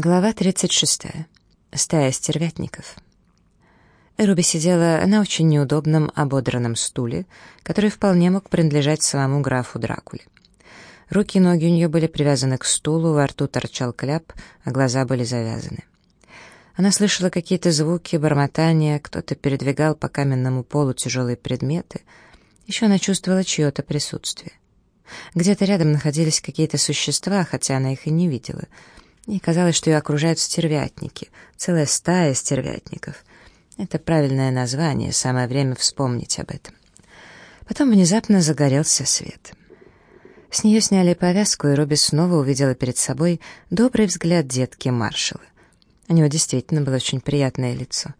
Глава 36. Стая стервятников. Руби сидела на очень неудобном ободранном стуле, который вполне мог принадлежать самому графу Дракуле. Руки и ноги у нее были привязаны к стулу, во рту торчал кляп, а глаза были завязаны. Она слышала какие-то звуки, бормотания, кто-то передвигал по каменному полу тяжелые предметы. Еще она чувствовала чье-то присутствие. Где-то рядом находились какие-то существа, хотя она их и не видела — и казалось, что ее окружают стервятники, целая стая стервятников. Это правильное название, самое время вспомнить об этом. Потом внезапно загорелся свет. С нее сняли повязку, и Робби снова увидела перед собой добрый взгляд детки маршала. У него действительно было очень приятное лицо.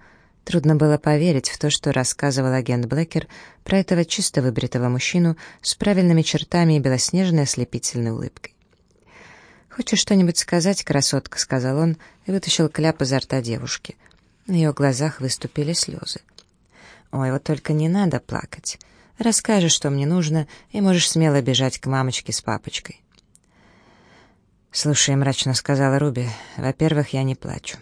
Трудно было поверить в то, что рассказывал агент Блэкер про этого чисто выбритого мужчину с правильными чертами и белоснежной ослепительной улыбкой. «Хочешь что-нибудь сказать, красотка?» — сказал он и вытащил кляп изо рта девушки. На ее глазах выступили слезы. «Ой, вот только не надо плакать. Расскажешь, что мне нужно, и можешь смело бежать к мамочке с папочкой». «Слушай», — мрачно сказала Руби, — «во-первых, я не плачу.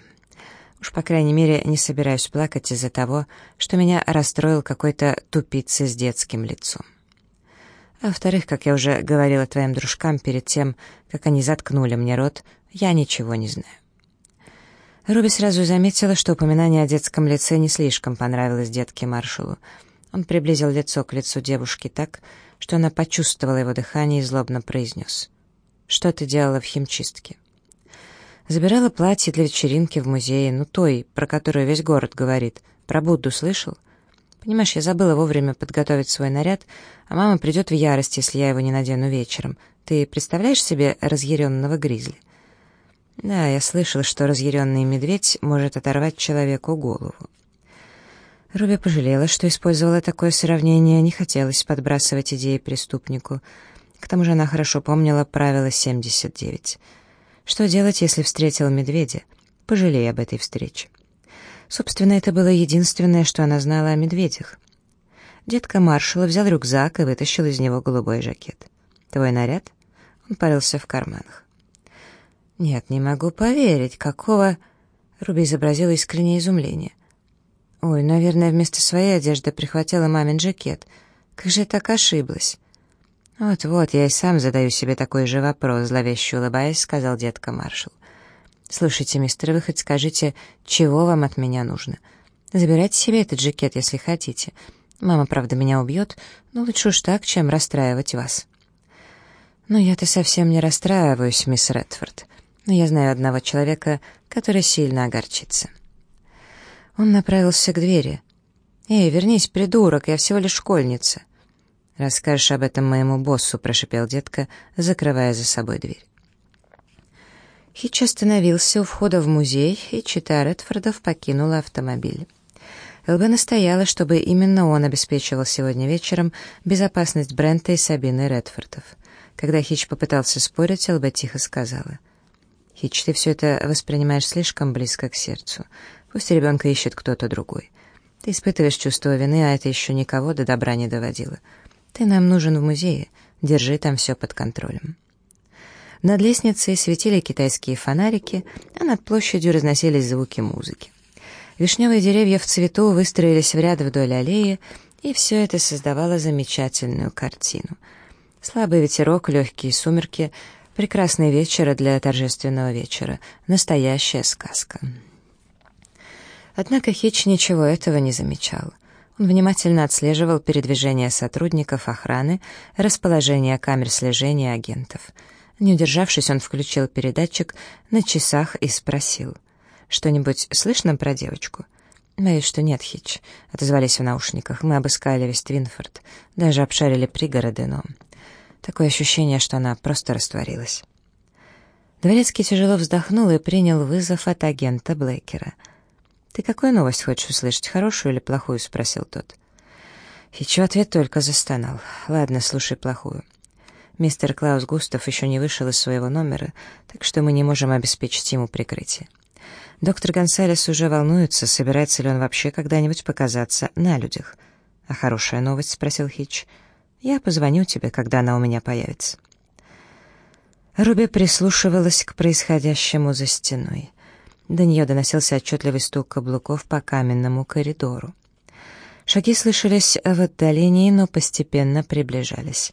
Уж, по крайней мере, не собираюсь плакать из-за того, что меня расстроил какой-то тупица с детским лицом. А во-вторых, как я уже говорила твоим дружкам перед тем, как они заткнули мне рот, я ничего не знаю. Руби сразу заметила, что упоминание о детском лице не слишком понравилось детке маршалу. Он приблизил лицо к лицу девушки так, что она почувствовала его дыхание и злобно произнес. «Что ты делала в химчистке?» «Забирала платье для вечеринки в музее, ну той, про которую весь город говорит. Про Будду слышал?» Понимаешь, я забыла вовремя подготовить свой наряд, а мама придет в ярость, если я его не надену вечером. Ты представляешь себе разъяренного гризли? Да, я слышала, что разъяренный медведь может оторвать человеку голову. Руби пожалела, что использовала такое сравнение, не хотелось подбрасывать идеи преступнику. К тому же она хорошо помнила правило 79. Что делать, если встретил медведя? Пожалей об этой встрече. Собственно, это было единственное, что она знала о медведях. Детка маршала взял рюкзак и вытащил из него голубой жакет. «Твой наряд?» Он парился в карманах. «Нет, не могу поверить, какого...» Руби изобразила искреннее изумление. «Ой, наверное, вместо своей одежды прихватила мамин жакет. Как же я так ошиблась?» «Вот-вот, я и сам задаю себе такой же вопрос», — зловеще улыбаясь, сказал детка маршал. «Слушайте, мистер, вы хоть скажите, чего вам от меня нужно? Забирайте себе этот жакет, если хотите. Мама, правда, меня убьет, но лучше уж так, чем расстраивать вас». «Но я-то совсем не расстраиваюсь, мисс Редфорд. Но я знаю одного человека, который сильно огорчится». Он направился к двери. «Эй, вернись, придурок, я всего лишь школьница». «Расскажешь об этом моему боссу», — прошипел детка, закрывая за собой дверь. Хитч остановился у входа в музей, и чита Редфордов покинула автомобиль. ЛБ настояла, чтобы именно он обеспечивал сегодня вечером безопасность Брента и Сабины Редфордов. Когда Хитч попытался спорить, ЛБ тихо сказала. «Хитч, ты все это воспринимаешь слишком близко к сердцу. Пусть ребенка ищет кто-то другой. Ты испытываешь чувство вины, а это еще никого до добра не доводило. Ты нам нужен в музее. Держи там все под контролем». Над лестницей светили китайские фонарики, а над площадью разносились звуки музыки. Вишневые деревья в цвету выстроились в ряд вдоль аллеи, и все это создавало замечательную картину. Слабый ветерок, легкие сумерки, прекрасный вечер для торжественного вечера, настоящая сказка. Однако Хич ничего этого не замечал. Он внимательно отслеживал передвижение сотрудников охраны, расположение камер слежения агентов — не удержавшись, он включил передатчик на часах и спросил. «Что-нибудь слышно про девочку?» «Боюсь, что нет, Хич», — отозвались в наушниках. «Мы обыскали весь Твинфорд, даже обшарили пригороды, но...» Такое ощущение, что она просто растворилась. Дворецкий тяжело вздохнул и принял вызов от агента Блейкера. «Ты какую новость хочешь услышать, хорошую или плохую?» — спросил тот. Хич в ответ только застонал. «Ладно, слушай плохую. Мистер Клаус Густав еще не вышел из своего номера, так что мы не можем обеспечить ему прикрытие. Доктор Гонсалес уже волнуется, собирается ли он вообще когда-нибудь показаться на людях. «А хорошая новость?» — спросил Хитч. «Я позвоню тебе, когда она у меня появится». Руби прислушивалась к происходящему за стеной. До нее доносился отчетливый стук каблуков по каменному коридору. Шаги слышались в отдалении, но постепенно приближались.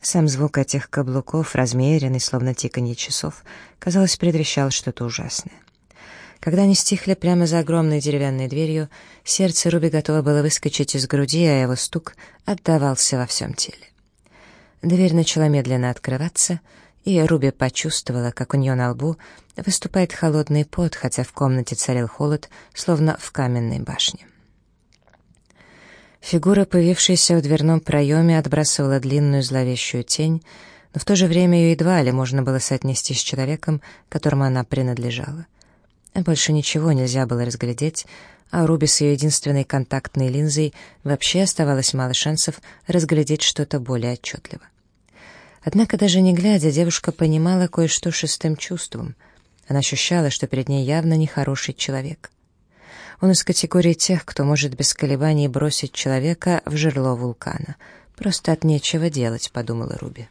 Сам звук этих каблуков, размеренный, словно тиканье часов, казалось, предвещал что-то ужасное. Когда они стихли прямо за огромной деревянной дверью, сердце Руби готово было выскочить из груди, а его стук отдавался во всем теле. Дверь начала медленно открываться, и Руби почувствовала, как у нее на лбу выступает холодный пот, хотя в комнате царил холод, словно в каменной башне. Фигура, появившаяся в дверном проеме, отбрасывала длинную зловещую тень, но в то же время ее едва ли можно было соотнести с человеком, которому она принадлежала. Больше ничего нельзя было разглядеть, а Руби с ее единственной контактной линзой вообще оставалось мало шансов разглядеть что-то более отчетливо. Однако даже не глядя, девушка понимала кое-что шестым чувством. Она ощущала, что перед ней явно нехороший человек. Он из категории тех, кто может без колебаний бросить человека в жерло вулкана. Просто от нечего делать, подумала Руби.